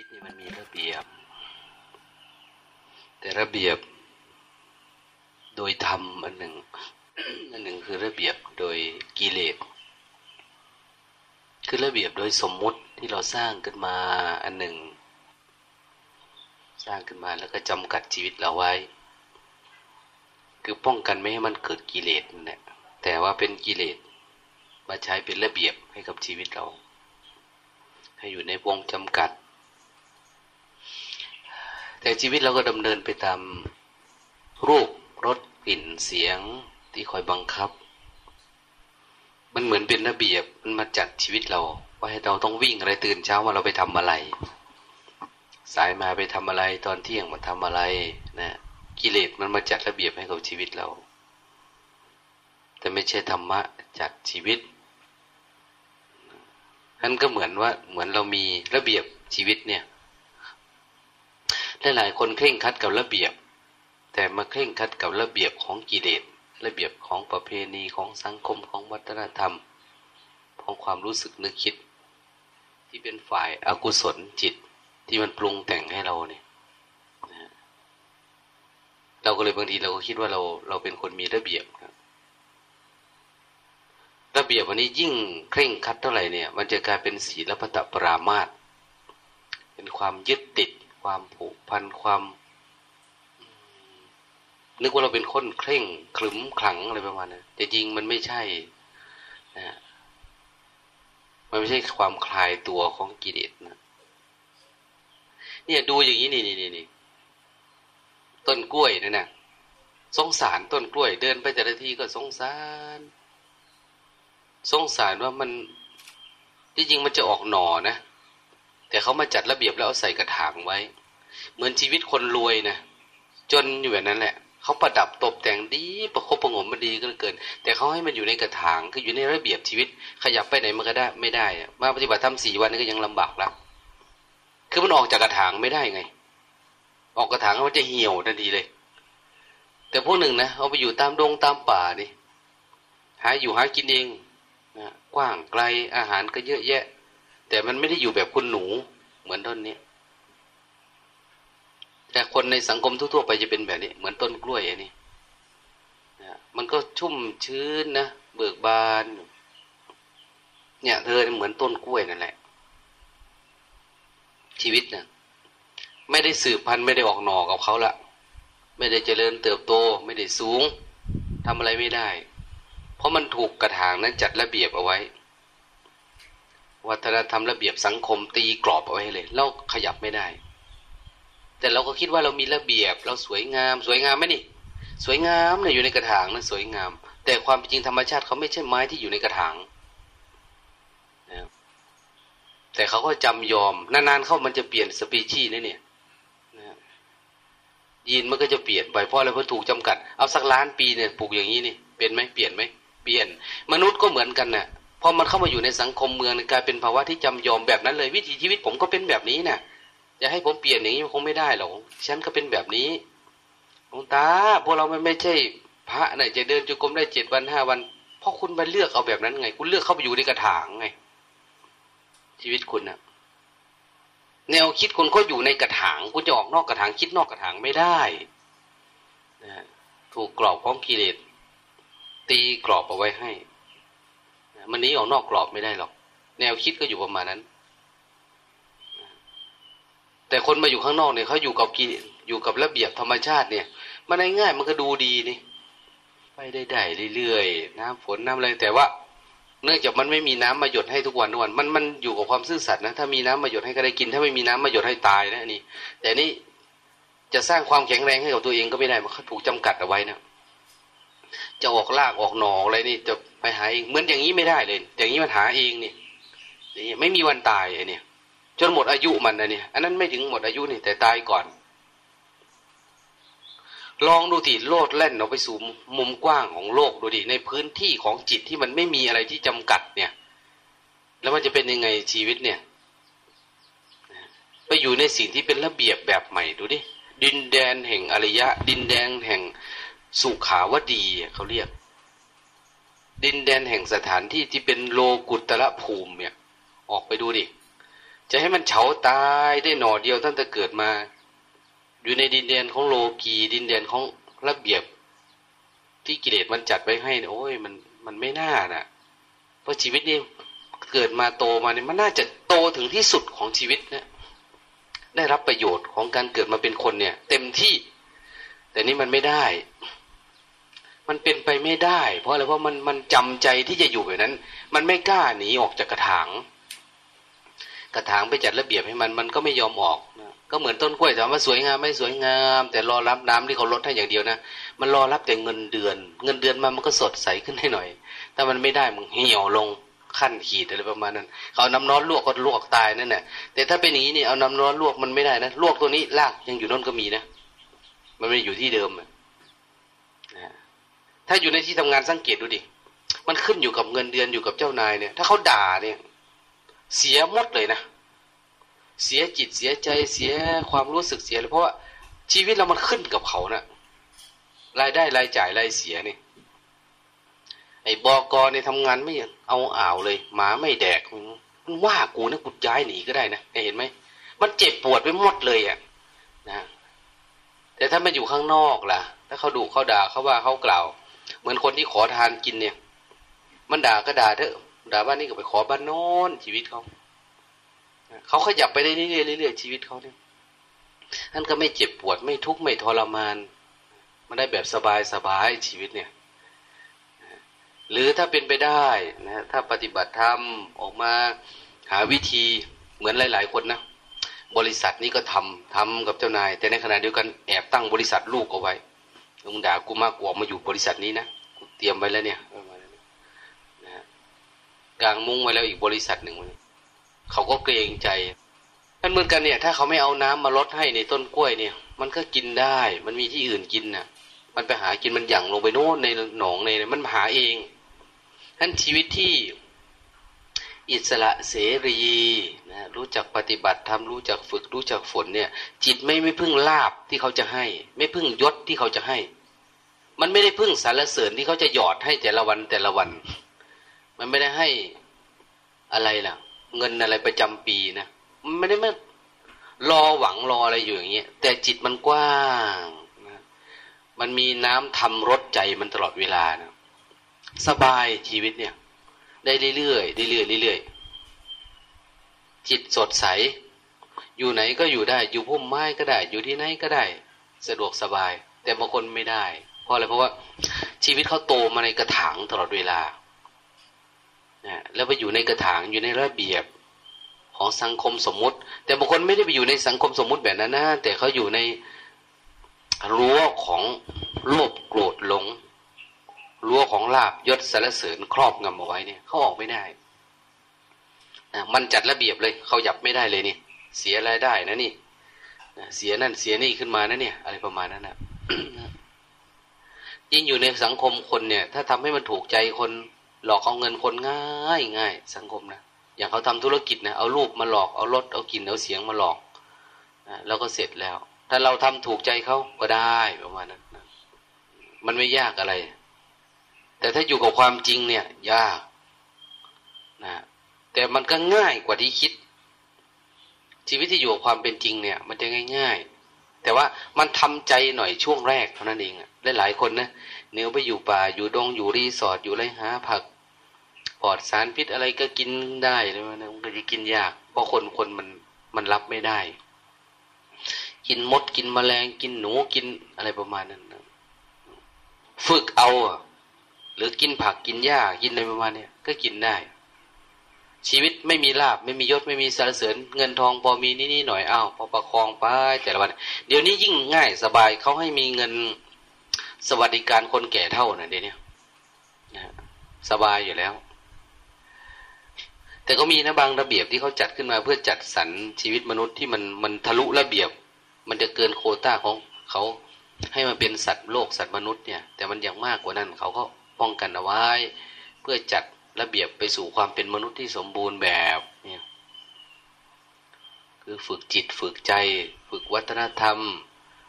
วิตนี่มันมีระเบียบ แต่ระเบียบโดยธรรมอันหนึ่งอันหนึ่งคือระเบียบโดยกิเลสคือระเบียบโดยสมมุติที่เราสร้างขึ้นมาอันหนึ่ง สร้างขึ้นมาแล้วก็จำกัดชีวิตเราไว้ คือป้องกันไม่ให้มันเกิดกิเลสนี่ยแต่ว่าเป็นกิเลสมาใช้เป็นระเบียบให้กับชีวิตเรา ให้อยู่ในวงจำกัด แต่ชีวิตเราก็ดำเนินไปตามรูปรสกลิ่นเสียงที่คอยบังคับ มันเหมือนเป็นระเบียบมันมาจัดชีวิตเราว่าให้เราต้องวิ่งอะไรตื่นเช้ามาเราไปทำอะไร สายมาไปทำอะไรตอนเที่ยงมาทำอะไรนะกิเลสมันมาจัดระเบียบให้กับชีวิตเรา แต่ไม่ใช่ธรรมะจัดชีวิตนั่นก็เหมือนว่าเหมือนเรามีระเบียบชีวิตเนี่ย หลายๆคนเคร่งคัดกับระเบียบ แต่มาเคร่งคัดกับระเบียบของกิเลสระเบียบของประเพณีของสังคมของวัฒนธรรม ของความรู้สึกนึกคิด ที่เป็นฝ่ายอากุศลจิตที่มันปรุงแต่งให้เราเนี่ยเราก็เลยบางทีเราก็คิดว่าเราเราเป็นคนมีระเบียบครับระเบียบวันนี้ยิ่งเคร่งคัดเท่าไหร่เนี่ย มันจะกลายเป็นศีลพัตปรามาตเป็นความยึดติด ความผูกพันความนึกว่าเราเป็นคนเคร่งขรึมขลังอะไรประมาณนั้นแต่จริงมันไม่ใช่นะมันไม่ใช่ความคลายตัวของกิเลสนะเนี่ยดูอย่างนี้นี่นี่นี่ต้นกล้วยนั่นนะสงสารต้นกล้วย เดินไปแต่ละทีก็สงสาร สงสารว่ามันที่จริงมันจะออกหน่อนะ แต่เขามาจัดระเบียบแล้วเอาใส่กระถางไว้ เหมือนชีวิตคนรวยนะจนอยู่แบบนั้นแหละเขาประดับตกแต่งดีประคบประงมมันดีก็เกิน แต่เขาให้มันอยู่ในกระถางคืออยู่ในระเบียบชีวิต ขยับไปไหนมันก็ได้ไม่ได้มาปฏิบัติทำสี่วันนี้ก็ยังลำบากแล้วคือมันออกจากกระถางไม่ได้ไง ออกกระถางมันจะเหี่ยวทันทีเลย แต่พวกหนึ่งนะเอาไปอยู่ตามดงตามป่านี่หาอยู่หากินเองนะกว้างไกลอาหารก็เยอะแยะ แต่มันไม่ได้อยู่แบบคุณหนูเหมือนต้นนี้ แต่คนในสังคมทั่วๆไปจะเป็นแบบนี้ เหมือนต้นกล้วยอันนี้มันก็ชุ่มชื้นนะเบิกบาน เนี่ย เธอเหมือนต้นกล้วยนั่นแหละ ชีวิตเนะ่ยไม่ได้สืบพันธุ์ไม่ได้ออกหน่อกับเขาละไม่ได้เจริญเติบโต ไม่ได้สูงทำอะไรไม่ได้ เพราะมันถูกกระถางนั้นจัดระเบียบเอาไว้ วัฒนธรรมระเบียบสังคมตีกรอบเอาไว้เลย เราขยับไม่ได้ แต่เราก็คิดว่าเรามีระเบียบ เราสวยงาม สวยงามไหมนี่ สวยงามเนี่ยอยู่ในกระถางนะสวยงาม แต่ความจริงธรรมชาติเขาไม่ใช่ไม้ที่อยู่ในกระถางนะแต่เขาก็จำยอมนานๆเข้ามันจะเปลี่ยนสปีชีส์นี่เนี่ยนะยีนมันก็จะเปลี่ยนไปเพราะอะไรเพราะถูกจำกัด เอาสักล้านปีเนี่ยปลูกอย่างนี้นี่เป็นไหมเปลี่ยนไหมเปลี่ยน มนุษย์ก็เหมือนกันนะ่ะ พอมันเข้ามาอยู่ในสังคมเมืองกลายเป็นภาวะที่จำยอมแบบนั้นเลย วิถีชีวิตผมก็เป็นแบบนี้นะ่ะจะให้ผมเปลี่ยนอย่างนี้คงไม่ได้หรอกฉันก็เป็นแบบนี้หลวงตาพวกเราไม่ไม่ใช่ พระไหนจะเดินจุกรมได้เจ็ดวันห้าวันเพราะคุณไปเลือกเอาแบบนั้นไง คุณเลือกเข้าไปอยู่ในกระถางไง ชีวิตคุณนะแนวคิดคุณก็อยู่ในกระถางคุณจะออกนอกกระถางคิดนอกกระถางไม่ได้นะถูกกรอบของกิเลสตีกรอบเอาไว้ให้ มันนี้ออกนอกกรอบไม่ได้หรอก แนวคิดก็อยู่ประมาณนั้น แต่คนมาอยู่ข้างนอกเนี่ยเขาอยู่กับกิอยู่กับระเบียบธรรมชาติเนี่ย มันง่ายๆมันก็ดูดีนี่ไปได้ได้เรื่อยๆน้ำฝนน้ำอะไรแต่ว่า เนื่องจากมันไม่มีน้ำมาหยดให้ทุกวันทุกวันมันมันอยู่กับความซื่อสัตย์นะถ้ามีน้ำมาหยดให้ก็ได้กิน ถ้าไม่มีน้ำมาหยดให้ตายนะนี่แต่นี่จะสร้างความแข็งแรงให้กับตัวเองก็ไม่ได้มันถูกจำกัดเอาไว้นะ จะออกลากออกหนออะไรนี่จะไปหาเองเหมือนอย่างนี้ไม่ได้เลย อย่างนี้มันหาเองนี่นี่ไม่มีวันตายไอ้นี่จนหมดอายุมันนะเนี่ยอันนั้นไม่ถึงหมดอายุนี่แต่ตายก่อน ลองดูทีโลดแล่นออกไปสู่มุมกว้างของโลกดูดิในพื้นที่ของจิตที่มันไม่มีอะไรที่จำกัดเนี่ย แล้วมันจะเป็นยังไงชีวิตเนี่ยไปอยู่ในสิ่งที่เป็นระเบียบแบบใหม่ดูดิดินแดนแห่งอริยะ ดินแดนแห่ง สุขาวดีเขาเรียก ดินแดนแห่งสถานที่ที่เป็นโลกุตระภูมิเนี่ย ออกไปดูดิ จะให้มันเฉาตายได้หน่อเดียวตั้งแต่เกิดมา อยู่ในดินแดนของโลกีดินแดนของระเบียบ ที่กิเลสมันจัดไว้ให้โอ้ยมันมันไม่น่านะเพราะชีวิตนี้เกิดมาโตมาเนี่ยมันน่าจะโตถึงที่สุดของชีวิตเนะได้รับประโยชน์ของการเกิดมาเป็นคนเนี่ย เต็มที่ แต่นี่มันไม่ได้ มันเป็นไปไม่ได้ เพราะอะไรเพราะมันมันจำใจที่จะอยู่แบบนั้น มันไม่กล้าหนีออกจากกระถาง กระถางไปจัดระเบียบให้มันมันก็ไม่ยอมออกก็เหมือนต้นกล้วยถามว่าสวยงามไม่สวยงาม แต่รอรับน้ำที่เขาลดให้อย่างเดียวนะมันรอรับแต่เงินเดือน เงินเดือนมามันก็สดใสขึ้นให้หน่อย ถ้ามันไม่ได้มันเหี่ยวลงขั้นขีดอะไรประมาณนั้น เขาน้ำร้อนลวกก็ลวกตายนั่นแหละแต่ถ้าเป็นอย่างนี้นี่เอาน้ำร้อนลวกมันไม่ได้นะลวกตัวนี้ลากยังอยู่นั่นก็มีนะ มันไม่อยู่ที่เดิมนะ ถ้าอยู่ในที่ทำงานสังเกตดูดิ มันขึ้นอยู่กับเงินเดือนอยู่กับเจ้านายเนี่ย ถ้าเขาด่าเนี่ย เสียหมดเลยนะ เสียจิตเสียใจเสียความรู้สึกเสียเลยเพราะว่าชีวิตเรามันขึ้นกับเขานะ่ะรายได้รายจ่ายรายเสียนี่ไอ้บอกอเนี่ยทำงานไม่เอาอ่าวเลยหมาไม่แดกมันว่ากูนะกูย้ายหนีก็ได้นะเห็นไหมมันเจ็บปวดไปหมดเลยอะ่ะนะแต่ถ้ามันอยู่ข้างนอกล่ะ ถ้าเขาดุเขาด่าเขาว่าเขากล่าว เหมือนคนที่ขอทานกินเนี่ย มันด่าก็ด่าเถอะด่าบ้านนี้ก็ไปขอบ้านโน้นชีวิตเขาเขาขยับไปเรื่อยๆเรื่อยๆชีวิตเขาเนี่ยท่านก็ไม่เจ็บปวดไม่ทุกข์ไม่ทรมาน มันได้แบบสบายๆชีวิตเนี่ย หรือถ้าเป็นไปได้นะถ้าปฏิบัติธรรมออกมาหาวิธีเหมือนหลาย ๆ คนนะบริษัทนี้ก็ทำทำกับเจ้านาย แต่ในขณะเดียวกันแอบตั้งบริษัทลูกเอาไว้ ลุงด่ากูมากกว่ามาอยู่บริษัทนี้นะกูเตรียมไว้แล้วเนี่ยนะกลางมุ้งไว้แล้วอีกบริษัทหนึ่งเขาก็เกรงใจนั่นเหมือนกันเนี่ย ถ้าเขาไม่เอาน้ำมาลดให้ในต้นกล้วยเนี่ย มันก็กินได้ มันมีที่อื่นกินน่ะ มันไปหากินมันหยั่งลงไปโน่นในหนองในมันหาเองท่านชีวิตที่ อิสระเสรีนะรู้จักปฏิบัติทำรู้จักฝึกรู้จักฝนเนี่ย จิตไม่ไม่พึ่งลาบที่เขาจะให้ ไม่พึ่งยศที่เขาจะให้ มันไม่ได้พึ่งสารเสริญที่เขาจะหยอดให้แต่ละวันแต่ละวัน มันไม่ได้ให้อะไรล่ะ เงินอะไรประจำปีนะมันไม่ได้มารอหวังรออะไรอยู่อย่างเงี้ยแต่จิตมันกว้างนะมันมีน้ำทำรสใจมันตลอดเวลานะสบายชีวิตเนี่ย ได้เรื่อยๆเรื่อยๆเรื่อยๆจิตสดใส อยู่ไหนก็อยู่ได้ อยู่พุ่มไม้ก็ได้ อยู่ที่ไหนก็ได้ สะดวกสบาย แต่บางคนไม่ได้เพราะอะไรเพราะว่า ชีวิตเขาโตมาในกระถางตลอดเวลานะแล้วไปอยู่ในกระถางอยู่ในระเบียบของสังคมสมมุติ แต่บางคนไม่ได้ไปอยู่ในสังคมสมมุติแบบนั้นนะแต่เขาอยู่ในรั้วของโลภโกรธหลง รั้วของลาบยศสารเสริญครอบงำเอาไว้เนี่ยเขาออกไม่ได้นะมันจัดระเบียบเลยเขาหยับไม่ได้เลยนี่เสียรายได้นะนี่เสียนั่นเสียนี่ขึ้นมานะเนี่ย อะไรประมาณนั้นนะยิ่งอยู่ในสังคมคนเนี่ย ถ้าทำให้มันถูกใจคนหลอกเอาเงินคนง่ายง่ายสังคมนะอย่างเขาทำธุรกิจนะเอารูปมาหลอกเอารถเอากินเอาเสียงมาหลอกนะแล้วก็เสร็จแล้ว ถ้าเราทำถูกใจเขาก็ได้ประมาณนั้นนะมันไม่ยากอะไร แต่ถ้าอยู่กับความจริงเนี่ย ยากนะแต่มันก็ง่ายกว่าที่คิด ชีวิตที่อยู่กับความเป็นจริงเนี่ย มันจะง่าย ๆ แต่ว่ามันทำใจหน่อยช่วงแรกเท่านั้นเองและหลายคนนะเนื้อไปอยู่ป่าอยู่ดงอยู่รีสอร์ทอยู่ไรหาผักปลอดสารพิษอะไรก็กินได้เลยมันก็จะกินยาก เพราะคนคนมันมันรับไม่ได้ กินมดกินแมลงกินหนูกินอะไรประมาณนั้นฝึกเอาอะ รือกินผักกินหญ้ากินอะไรประมาณนี้ก็กินได้ ชีวิตไม่มีลาบไม่มียศไม่มีสารเสริญ เงินทองพอมีนี่นี่หน่อยอ้าวพอประคองไปแต่ละวัน เดี๋ยวนี้ยิ่งง่ายสบายเขาให้มีเงินสวัสดิการคนแก่เท่านะเดี๋ยวนี้นะสบายอยู่แล้ว แต่ก็มีนะบางระเบียบที่เขาจัดขึ้นมาเพื่อจัดสรรชีวิตมนุษย์ที่มันมันทะลุระเบียบ มันจะเกินโคต้าของเขาให้มันเป็นสัตว์โลกสัตว์มนุษย์เนี่ย แต่มันย่างมากกว่านั้นเขาก็ ป้องกันเอาไว้ เพื่อจัดระเบียบไปสู่ความเป็นมนุษย์ที่สมบูรณ์แบบเนี่ยคือฝึกจิตฝึกใจ ฝึกวัฒนธรรม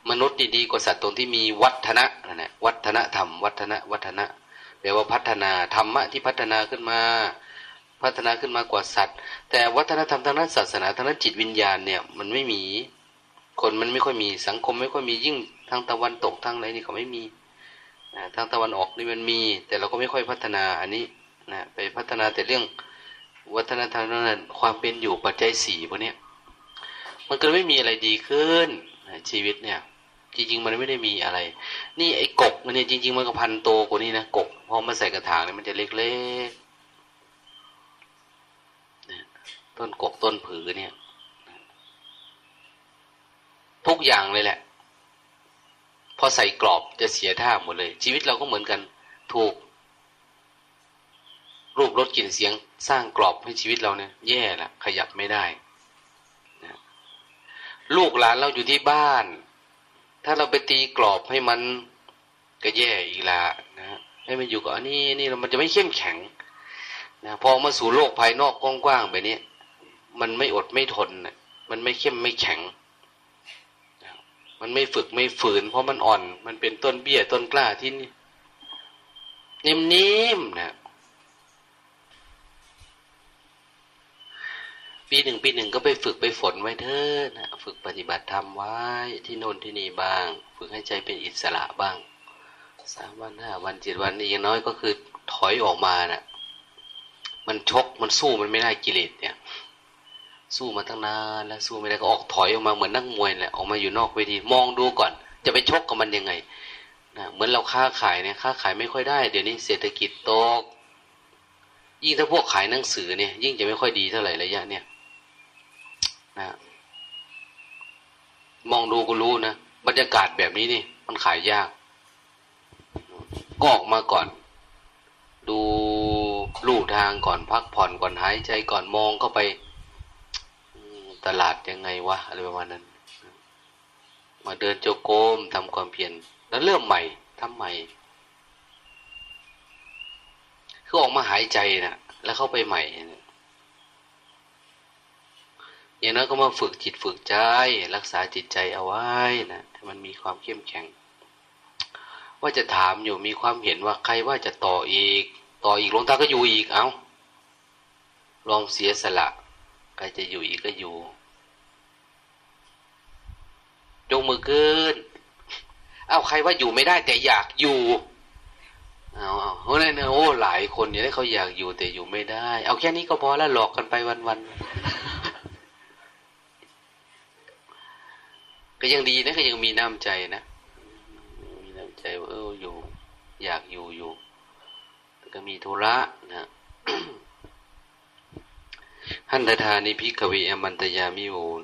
มนุษย์ดีกว่าสัตว์ตรงที่มีวัฒนะนั่นแหละวัฒนธรรม วัฒนะวัฒนะแปลว่าพัฒนาธรรมะที่พัฒนาขึ้นมา พัฒนาขึ้นมากว่าสัตว์ แต่วัฒนธรรมทางด้านศาสนาทางด้านจิตวิญญาณเนี่ยมันไม่มี คนมันไม่ค่อยมีสังคมไม่ค่อยมียิ่งทางตะวันตกทางอะไรนี่เขาไม่มี ทางตะวันออกนี่มันมี แต่เราก็ไม่ค่อยพัฒนาอันนี้นะไปพัฒนาแต่เรื่องวัฒนธรรมนั้นความเป็นอยู่ปัจจัยสี่พวกนี้มันก็ไม่มีอะไรดีขึ้นชีวิตเนี่ย จริง ๆ มันไม่ได้มีอะไร นี่ไอ้กกมันเนี่ยจริง ๆ มันก็พันโตกว่านี้นะกกพอมาใส่กระถางเนี่ยมันจะเล็กๆต้นกกต้นผือเนี่ย ทุกอย่างเลยแหละ พอใส่กรอบจะเสียท่าหมดเลย ชีวิตเราก็เหมือนกัน ถูก รูปรสกลิ่นเสียง สร้างกรอบให้ชีวิตเราเนี่ย แย่ละขยับไม่ได้นะลูกหลานเราอยู่ที่บ้าน ถ้าเราไปตีกรอบให้มันก็แย่อีกละนะให้มันอยู่กับอันนี้นี่มันจะไม่เข้มแข็งนะพอมาสู่โลกภายนอกกว้างๆแบบนี้มันไม่อดไม่ทนนะมันไม่เข้มไม่แข็ง มันไม่ฝึกไม่ฝืน เพราะมันอ่อน มันเป็นต้นเบี้ยต้นกล้าที่นิ่มๆนะปีหนึ่งปีหนึ่งก็ไปฝึกไปฝนไว้เถอะนะฝึกปฏิบัติธรรมไว้ ที่โน่นที่นี่บ้าง ฝึกให้ใจเป็นอิสระบ้างสามวันห้าวันเจ็ดวันนี่อย่างน้อยก็คือถอยออกมานะ่ะ มันชกมันสู้มันไม่ได้กิเลสเนี่ย สู้มาตั้งนานแล้วสู้ไม่ได้ก็ออกถอยออกมาเหมือนนักมวยแหละออกมาอยู่นอกเวทีมองดูก่อน จะไปชกกับมันยังไงนะเหมือนเราค้าขายเนี่ยค้าขายไม่ค่อยได้ เดี๋ยวนี้เศรษฐกิจตกยิ่งถ้าพวกขายหนังสือเนี่ย ยิ่งจะไม่ค่อยดีเท่าไหร่ระยะเนี่ยนะมองดูก็รู้นะบรรยากาศแบบนี้นี่มันขายยากก็ออกมาก่อน ดูลู่ทางก่อนพักผ่อนก่อนหายใจก่อนมองเข้าไป ตลาดยังไงวะอะไรประมาณนั้น มาเดินโจโกมทำความเพียรแล้วเริ่มใหม่ทำใหม่คือออกมาหายใจนะแล้วเข้าไปใหม่อย่างนั้นก็มาฝึกจิตฝึกใจ รักษาจิตใจเอาไว้นะให้มันมีความเข้มแข็ง ว่าจะถามอยู่มีความเห็นว่าใครว่าจะต่ออีก ต่ออีกลงตาก็อยู่อีกเอาลองเสียสละ ครจะอยู่อีกก็อยู่ยกมือขึ้น เอาใครว่าอยู่ไม่ได้แต่อยากอยู่ เอาโอ้เนี่ยโอ้หลายคนเนี่ยเขาอยากอยู่แต่อยู่ไม่ได้ เอาแค่นี้ก็พอแล้วหลอกกันไปวันๆก็ยังดีนะก็ยังมีน้ำใจนะมีน้ำใจว่าเอออยู่ อยากอยู่อยู่แต่ก็มีธุระนะ หันตทานิพิกเวอมันตยามิโอน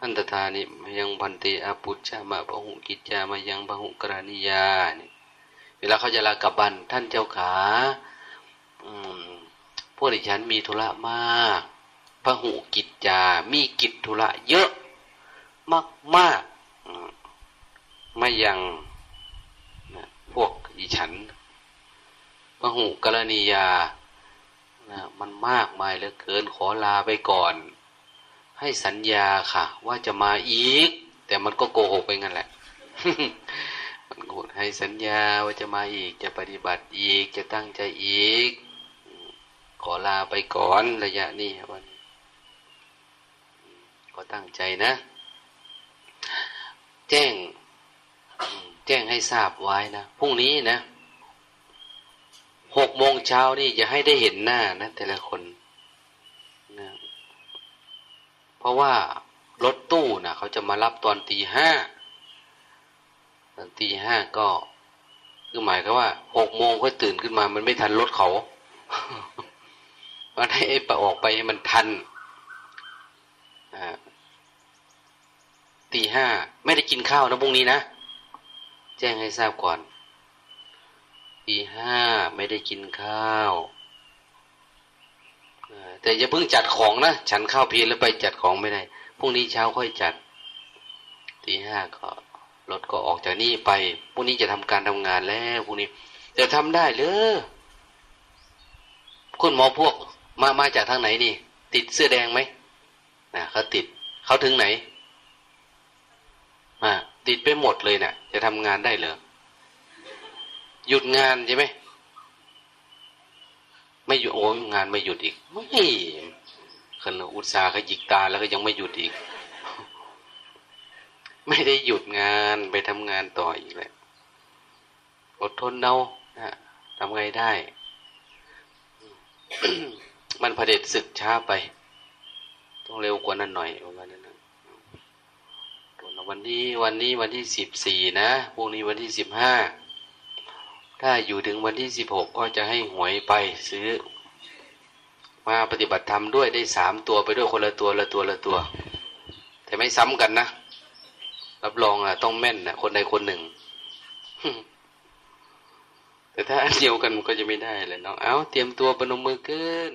หันตทานิยังพันเตอาปุจจามาพหุกิจจามายังพหุกรณิยาเนี่ยเวลาเขาจะลากลับบ้านท่านเจ้าขาพวกดิฉันมีธุระมากพหุกิจจา มีกิจธุระเยอะ มากมากไม่ยังพวกดิฉันพหุกรณียา นะมันมากมายเหลือเกินขอลาไปก่อน ให้สัญญาค่ะ ว่าจะมาอีก แต่มันก็โกหกไปงั้นแหละมันโกดให้สัญญาว่าจะมาอีก จะปฏิบัติอีกจะตั้งใจอีก ขอลาไปก่อนระยะนี้วันก็ตั้งใจนะ แจ้ง แจ้งให้ทราบไว้นะพรุ่งนี้นะ หกโมงเช้านี่จะให้ได้เห็นหน้านะ แต่ละคนนะเพราะว่ารถตู้นะเขาจะมารับตอนตีห้าตอนตีห้าก็คือหมายก็ว่าหกโมงก็ตื่นขึ้นมา มันไม่ทันรถเขามันให้ไอ้ปะออกไปให้มันทันตีห้าไม่ได้กินข้าวนะพรุ่งนี้นะ แจ้งให้ทราบก่อน ตีห้าไม่ได้กินข้าวแต่อย่าเพิ่งจัดของนะ ฉันข้าวเพียแล้วไปจัดของไม่ได้พรุ่งนี้เช้าค่อยจัดตีห้าก็รถก็ออกจากนี่ไปพรุ่งนี้จะทำการทำงานแล้วพรุ่งนี้จะทำได้เลยคุณหมอพวกมามาจากทางไหนนี่ ติดเสื้อแดงไหมนะเขาติดเขาถึงไหนมาติดไปหมดเลยเนะ่ะ จะทำงานได้เหรอ หยุดงานใช่ไหมไม่อยู่โอ้อ้งานไม่หยุดอีก ไม่ขนอุตสาห์ขยิกตาแล้วก็ยังไม่หยุดอีก ไม่ได้หยุดงานไปทำงานต่ออีกแล้วอดทนเอานะทำไงได้ มันเผด็จศึกช้าไป ต้องเร็วกว่านั้นหน่อยประมาณนั้นนะวันนี้วันนี้วันที่สิบสี่นะพรุ่งนี้วันที่สิบห้า ถ้าอยู่ถึงวันที่สิบหกก็จะให้หวยไปซื้อ มาปฏิบัติธรรมด้วยได้สามตัวไปด้วยคนละตัวละตัวละตัว แต่ไม่ซ้ำกันนะ รับรองอะต้องแม่นนะคนใดคนหนึ่ง แต่ถ้าอันเดียวกันมันก็จะไม่ได้เลยเนาะเอาเตรียมตัวปนมือขึ้น